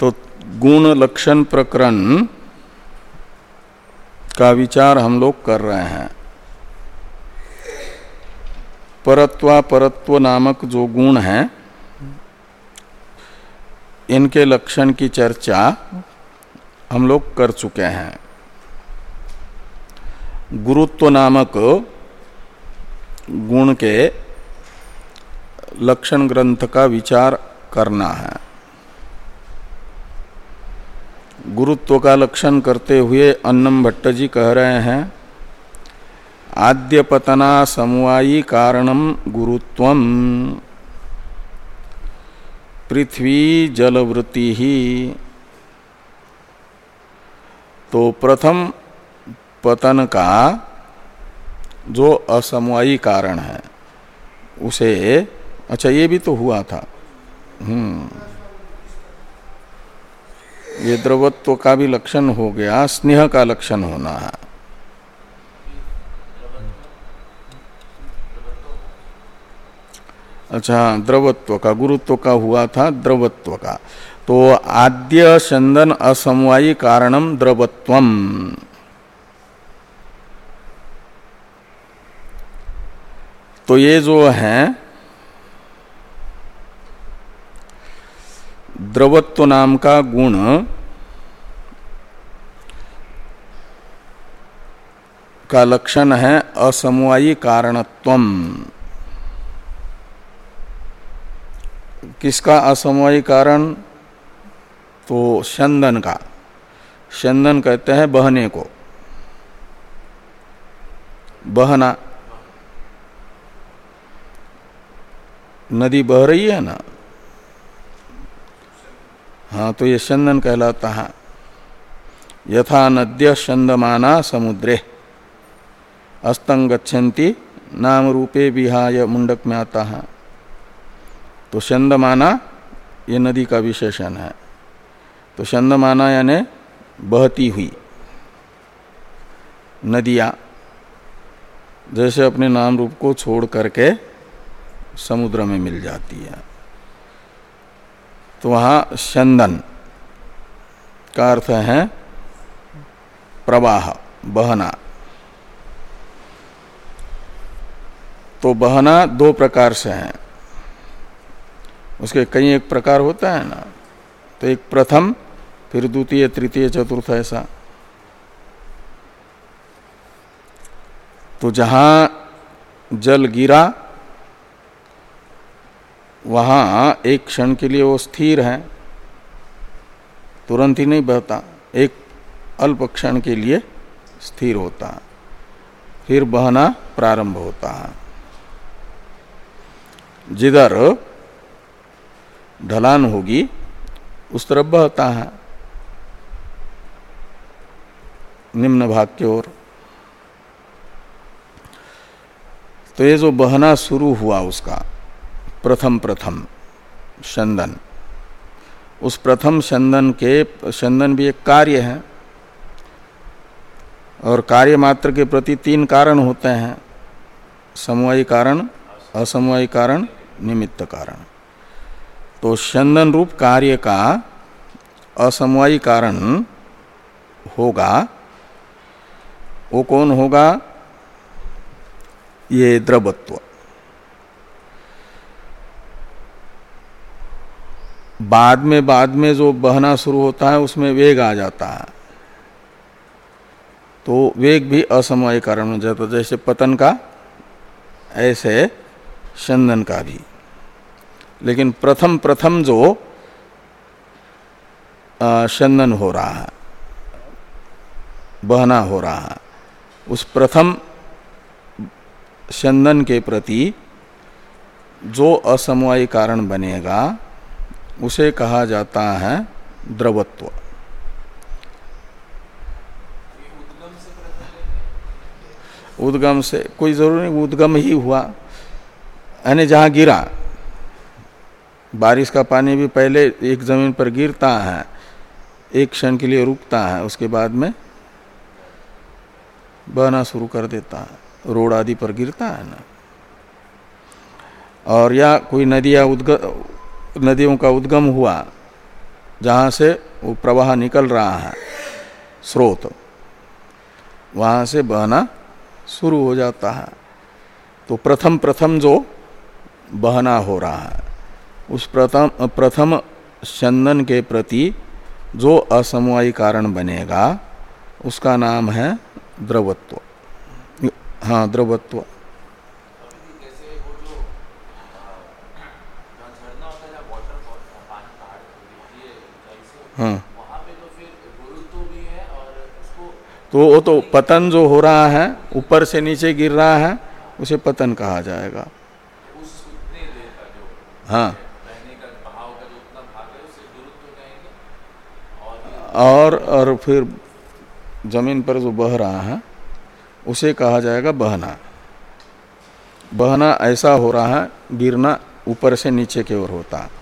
तो गुण लक्षण प्रकरण का विचार हम लोग कर रहे हैं। परत्वा परत्व नामक जो गुण हैं, इनके लक्षण की चर्चा हम लोग कर चुके हैं। गुरुत्व नामक गुण के लक्षण ग्रंथ का विचार करना है। गुरुत्व का लक्षण करते हुए अन्नम भट्ट जी कह रहे हैं आद्य पतना समवायी कारणम गुरुत्व पृथ्वी जलवृत्ति ही। तो प्रथम पतन का जो असमवायी कारण है, उसे अच्छा ये भी तो हुआ था। हम्म। ये द्रवत्व का भी लक्षण हो गया, स्नेह का लक्षण होना है। अच्छा द्रवत्व का, गुरुत्व का हुआ था द्रवत्व का। तो आद्य चंदन असमवायी कारणम द्रवत्वम। तो ये जो है द्रवत्व नाम का गुण का लक्षण है असमवायी कारणत्व किसका असमवायी कारण? तो चंदन का। चंदन कहते हैं बहने को। बहना। नदी बह रही है ना? हाँ तो ये चंदन कहलाता है। यथा नद्य चंदमाना समुद्रे। अस्तंग गच्छन्ति नाम रूपे विहाय मुंडक में आता है। तो चंदमाना ये नदी का विशेषण है। तो चंदमाना यानी बहती हुई नदियाँ। जैसे अपने नाम रूप को छोड़ करके समुद्र में मिल जाती है। तो वहाँ चंदन का अर्थ है प्रवाह, बहना। तो बहना दो प्रकार से है। उसके कई एक प्रकार होता है ना। तो एक प्रथम, फिर द्वितीय, तृतीय, चतुर्थ, ऐसा। तो जहाँ जल गिरा वहाँ एक क्षण के लिए वो स्थिर है। तुरंत ही नहीं बहता। एक अल्प क्षण के लिए स्थिर होता। है फिर बहना प्रारंभ होता। है जिधर ढलान होगी, उस तरफ़ बहता है। निम्न भाग की ओर। तो ये जो बहना शुरू हुआ उसका प्रथम प्रथम चंदन उस प्रथम चंदन के चंदन भी एक कार्य है। और कार्य मात्र के प्रति तीन कारण होते हैं। समवायी कारण, असमवायी कारण, निमित्त कारण। तो चंदन रूप कार्य का असमवायी कारण होगा। वो कौन होगा? ये द्रवत्व। बाद में बाद में जो बहना शुरू होता है, उसमें वेग आ जाता है। तो वेग भी असमय कारण हो जाता जैसे पतन का, ऐसे चंदन का भी। लेकिन प्रथम प्रथम जो चंदन हो रहा है, बहना हो रहा है, उस प्रथम चंदन के प्रति जो असमवाय कारण बनेगा उसे कहा जाता है द्रवत्व। उद्गम से, कोई ज़रूरी नहीं, उद्गम ही हुआ। यानी जहाँ गिरा, बारिश का पानी भी पहले एक ज़मीन पर गिरता है, एक क्षण के लिए रुकता है, उसके बाद में बहना शुरू कर देता है, रोड आदि पर गिरता है ना। और या कोई नदियाँ उद्ग नदियों का उद्गम हुआ, जहाँ से वो प्रवाह निकल रहा है, स्रोत। वहाँ से बहना शुरू हो जाता है। तो प्रथम प्रथम जो बहना हो रहा है, उस प्रथम प्रथम चंदन के प्रति जो असमवायी कारण बनेगा, उसका नाम है द्रवत्व। हाँ द्रवत्व। तो वो तो पतन जो हो रहा है ऊपर से नीचे गिर रहा है उसे पतन कहा जाएगा। हाँ। और और फिर ज़मीन पर जो बह रहा है उसे कहा जाएगा बहना। बहना ऐसा हो रहा है गिरना ऊपर से नीचे की ओर होता है।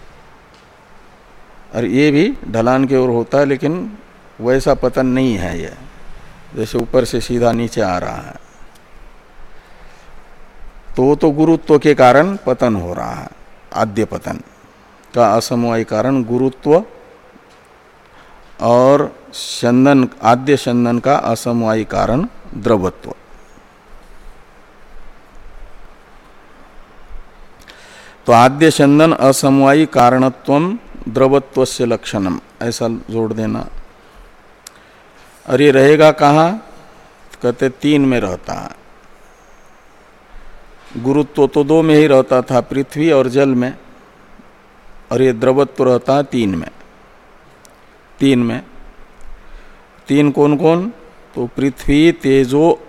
और ये भी ढलान की ओर होता है, लेकिन वैसा पतन नहीं है ये। जैसे ऊपर से सीधा नीचे आ रहा है। तो तो गुरुत्व के कारण पतन हो रहा है, आद्य पतन का असमवाय कारण गुरुत्व और चंदन आद्य चंदन का असमवायी कारण द्रवत्व। तो आद्य चंदन असमवायी कारणत्व द्रवत्व से लक्षणम, ऐसा जोड़ देना। और ये रहेगा कहाँ? कहते तीन में रहता। है गुरुत्व तो दो में ही रहता था, पृथ्वी और जल में। और ये द्रवत्व रहता है तीन में। तीन में। तीन कौन कौन तो पृथ्वी, तेजो,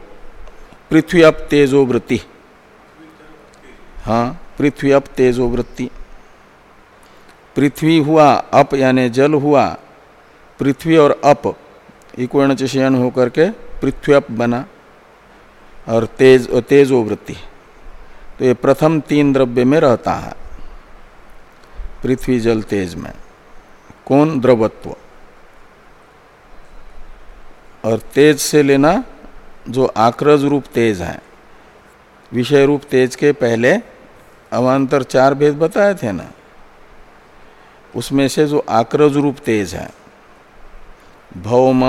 पृथ्वी अप तेजो वृत्ति। हाँ पृथ्वी अप तेजो वृत्ति। पृथ्वी हुआ, अप यानी जल हुआ, पृथ्वी और अप, इक्वर्ण चयन होकर के पृथ्वी अप बना, और तेज, तेजो वृत्ति तो ये प्रथम तीन द्रव्य में रहता है, पृथ्वी जल तेज में। कौन? द्रवत्व। और तेज से लेना जो आक्रज रूप तेज है, विषय रूप तेज के पहले अवान्तर चार भेद बताए थे ना? उसमें से जो आक्रज रूप तेज है भौम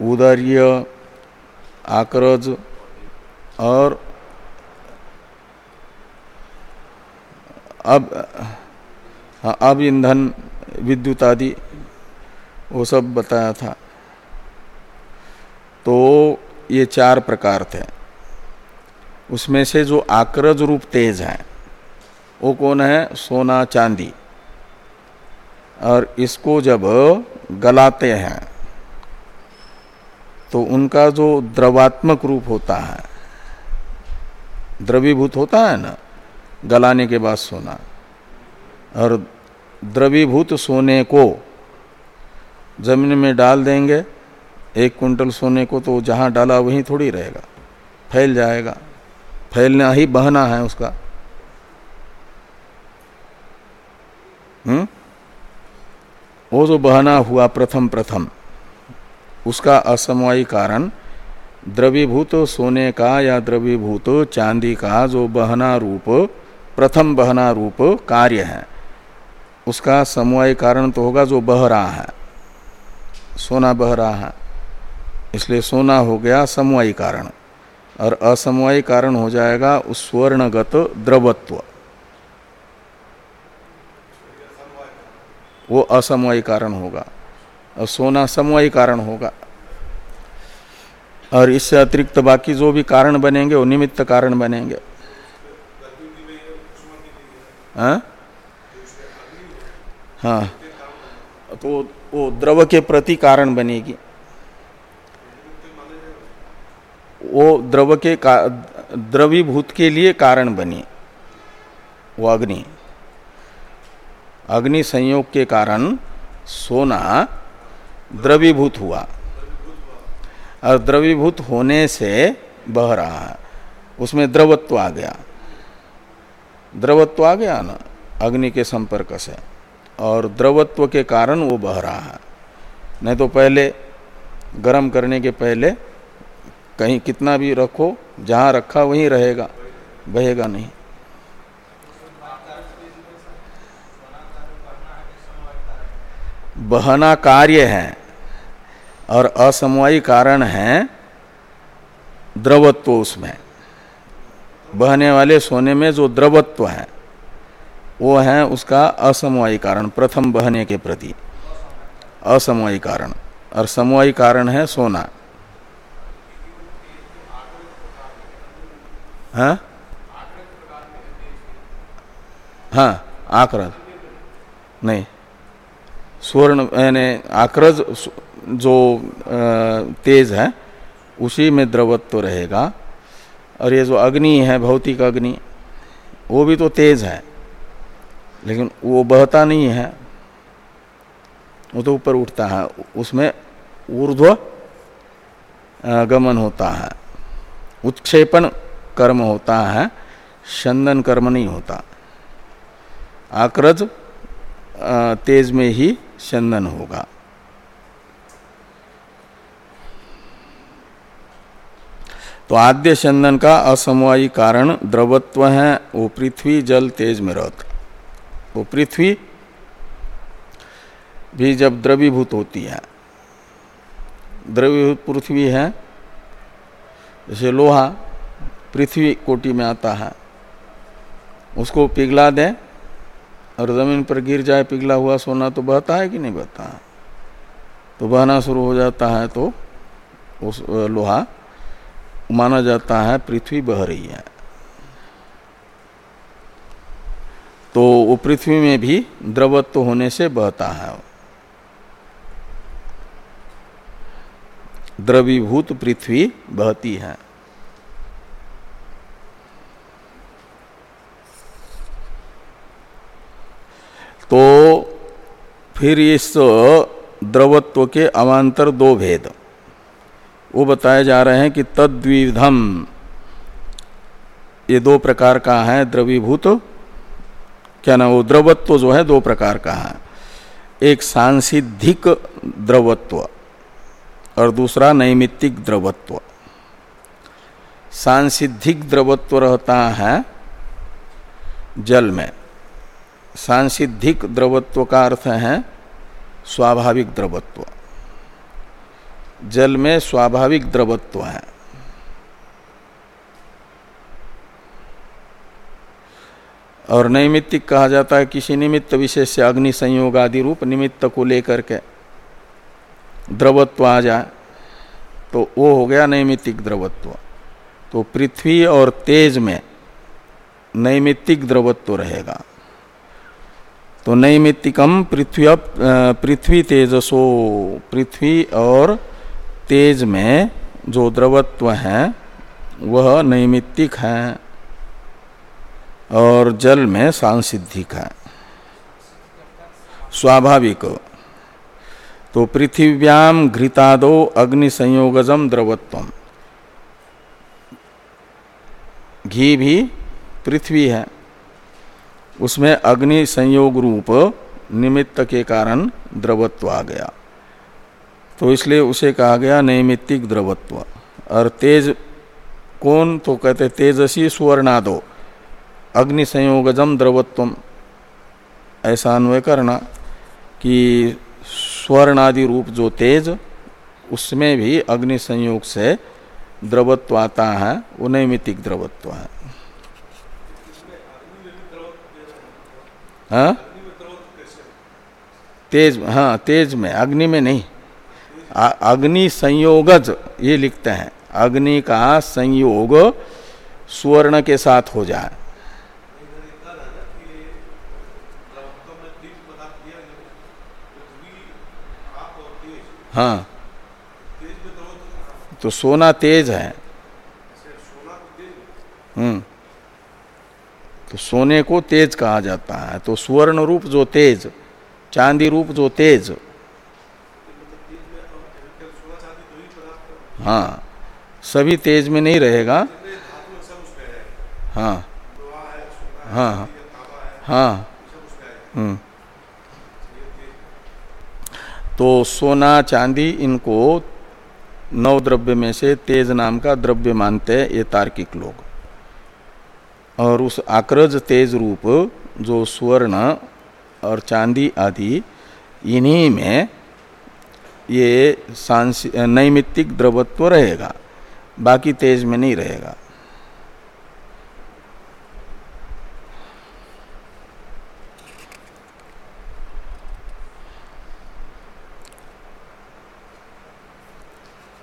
उदर्य आक्रज और अब हाँ, अब ईंधन विद्युत आदि वो सब बताया था। तो ये चार प्रकार थे। उसमें से जो आक्रज रूप तेज है वो कौन है? सोना चांदी। और इसको जब गलाते हैं तो उनका जो द्रवात्मक रूप होता है, द्रवीभूत होता है ना, गलाने के बाद सोना। और द्रवीभूत सोने को ज़मीन में डाल देंगे, एक कुंटल सोने को तो जहाँ डाला वहीं थोड़ी रहेगा, फैल जाएगा। फैलना ही बहना है उसका। हम्म? वो जो बहना हुआ प्रथम प्रथम, उसका असमवायी कारण द्रवीभूत सोने का या द्रवीभूत चांदी का जो बहना रूप, प्रथम बहना रूप कार्य है। उसका समवाय कारण तो होगा जो बह रहा है। सोना बह रहा है। इसलिए सोना हो गया समवायी कारण। और असमवायी कारण हो जाएगा उस स्वर्णगत द्रवत्व। वो असमवायी कारण होगा, और सोना समवायी कारण होगा। और इससे अतिरिक्त बाकी जो भी कारण बनेंगे, वो निमित्त कारण बनेंगे। हाँ? हाँ। तो वो द्रव के प्रति कारण बनेगी। वो द्रव के द्रवीभूत के लिए कारण बनी, वो अग्नि। अग्नि संयोग के कारण सोना द्रवीभूत हुआ। और द्रवीभूत होने से बह रहा है। उसमें द्रवत्व आ गया। द्रवत्व आ गया ना, अग्नि के संपर्क से। और द्रवत्व के कारण वो बह रहा है। नहीं तो पहले, गर्म करने के पहले कहीं कितना भी रखो, जहाँ रखा वहीं रहेगा, बहेगा नहीं। बहना कार्य है और असमवायी कारण है द्रवत्व उसमें। बहने वाले सोने में जो द्रवत्व है, वो है उसका असमवायी कारण, प्रथम बहने के प्रति। असमवायी कारण। और समवायी कारण है सोना। हाँ? हाँ आक्रज नहीं। स्वर्ण, यानी आक्रज जो तेज है, उसी में द्रवत्व तो रहेगा। और ये जो अग्नि है, भौतिक अग्नि, वो भी तो तेज है। लेकिन वो बहता नहीं है। वो तो ऊपर उठता है। उसमें ऊर्ध्व गमन होता है। उत्क्षेपण कर्म होता है। चंदन कर्म नहीं होता। आक्रज तेज में ही चंदन होगा। तो आद्य चंदन का असमवायी कारण द्रवत्व है, वो पृथ्वी जल तेज में रहता वो पृथ्वी भी जब द्रवीभूत होती है, द्रवीभूत पृथ्वी है, जैसे लोहा पृथ्वी कोटि में आता है, उसको पिघला दें और ज़मीन पर गिर जाए, पिघला हुआ सोना तो बहता है कि नहीं बहता? है तो बहना शुरू हो जाता है तो उस लोहा माना जाता है, पृथ्वी बह रही है। तो वो पृथ्वी में भी द्रवत्व होने से बहता है। द्रवीभूत पृथ्वी बहती है। तो फिर इस द्रवत्व के अवान्तर दो भेद। वो बताए जा रहे हैं कि तद्विधम ये दो प्रकार का है, द्रवीभूत। क्या ना, वो द्रवत्व जो है, दो प्रकार का है। एक सांसिधिक द्रवत्व और दूसरा नैमित्तिक द्रवत्व। सांसिधिक द्रवत्व रहता है जल में। सांसिधिक द्रवत्व का अर्थ है, स्वाभाविक द्रवत्व। जल में स्वाभाविक द्रवत्व है। और नैमित्तिक कहा जाता है किसी निमित्त विशेष से अग्नि संयोग आदि रूप निमित्त को लेकर के द्रवत्व आ जाए तो वो हो गया नैमित्तिक द्रवत्व। तो पृथ्वी और तेज में नैमित्तिक द्रवत्व रहेगा। तो नैमित्तिकम पृथ्वी पृथ्वी तेजसो, पृथ्वी और तेज में जो द्रवत्व है, वह नैमित्तिक है और जल में सांसिद्धिक है। स्वाभाविक। तो पृथिव्याम घृतादो अग्नि संयोगजम द्रवत्व घी भी पृथ्वी है। उसमें अग्नि संयोग रूप निमित्त के कारण द्रवत्व आ गया। तो इसलिए उसे कहा गया नैमित्तिक द्रवत्व। और तेज, कौन? तो कहते तेजसी सुवर्णादो। अग्नि संयोगजम द्रवत्व ऐसा अन्वय करना कि स्वर्णादि रूप जो तेज, उसमें भी अग्नि संयोग से द्रवत्व आता है, वो नैमित्तिक द्रवत्व है। हाँ? तेज हाँ तेज में अग्नि में नहीं। अग्नि संयोगज ये लिखते हैं। अग्नि का संयोग सुवर्ण के साथ हो जाए। हाँ। तो सोना तेज है। हम्म। तो सोने को तेज कहा जाता है। तो सुवर्ण रूप जो तेज, चांदी रूप जो तेज। हाँ सभी तेज में नहीं रहेगा। हाँ हाँ हाँ हम्म। तो सोना, चांदी इनको नौ द्रव्य में से तेज नाम का द्रव्य मानते हैं ये तार्किक लोग। और उस आक्रज तेज रूप, जो स्वर्ण और चांदी आदि, इन्हीं में ये सांस, नैमित्तिक द्रवत्व रहेगा। बाकी तेज में नहीं रहेगा।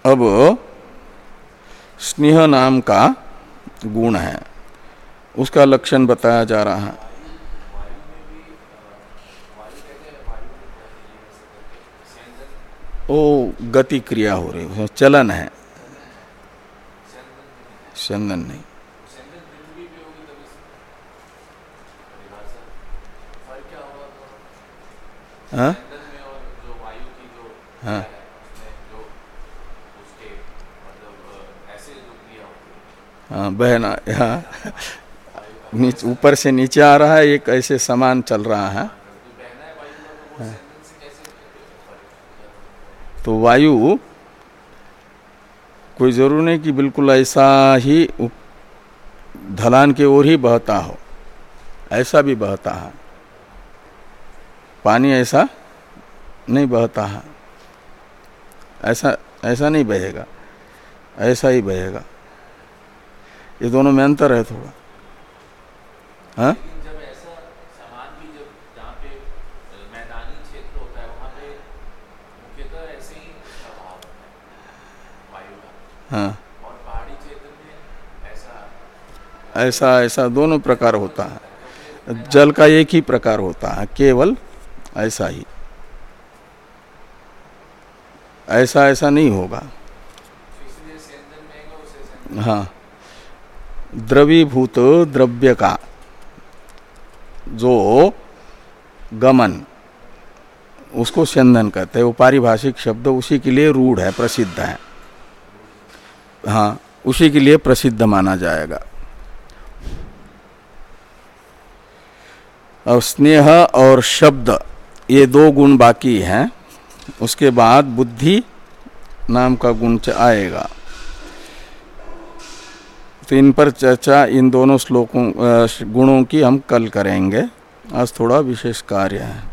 अब स्नेह नाम का गुण है। उसका लक्षण बताया जा रहा है। वो गति क्रिया हो रही है। चलन है। चंदन नहीं। हाँ? हाँ। हाँ बहना यहाँ ऊपर से नीचे आ रहा है, एक ऐसे समान चल रहा है। तो वायु कोई ज़रूर नहीं कि बिल्कुल ऐसा ही ढलान के ओर ही बहता हो, ऐसा भी बहता है। पानी ऐसा नहीं बहता है। ऐसा ऐसा नहीं बहेगा, ऐसा ही बहेगा। ये दोनों में अंतर है थोड़ा। हाँ? हाँ ऐसा ऐसा दोनों प्रकार होता है। जल का एक ही प्रकार होता है केवल ऐसा ही। ऐसा ऐसा नहीं होगा। हाँ। द्रवीभूत द्रव्य का। जो गमन, उसको स्यंदन कहते हैं। वो पारिभाषिक शब्द उसी के लिए रूढ़ है, प्रसिद्ध है। हाँ उसी के लिए प्रसिद्ध माना जाएगा। और स्नेह और शब्द, ये दो गुण बाकी हैं। उसके बाद बुद्धि नाम का गुण आएगा। तो इन पर चर्चा इन दोनों श्लोकों गुणों की हम कल करेंगे। आज थोड़ा विशेष कार्य है।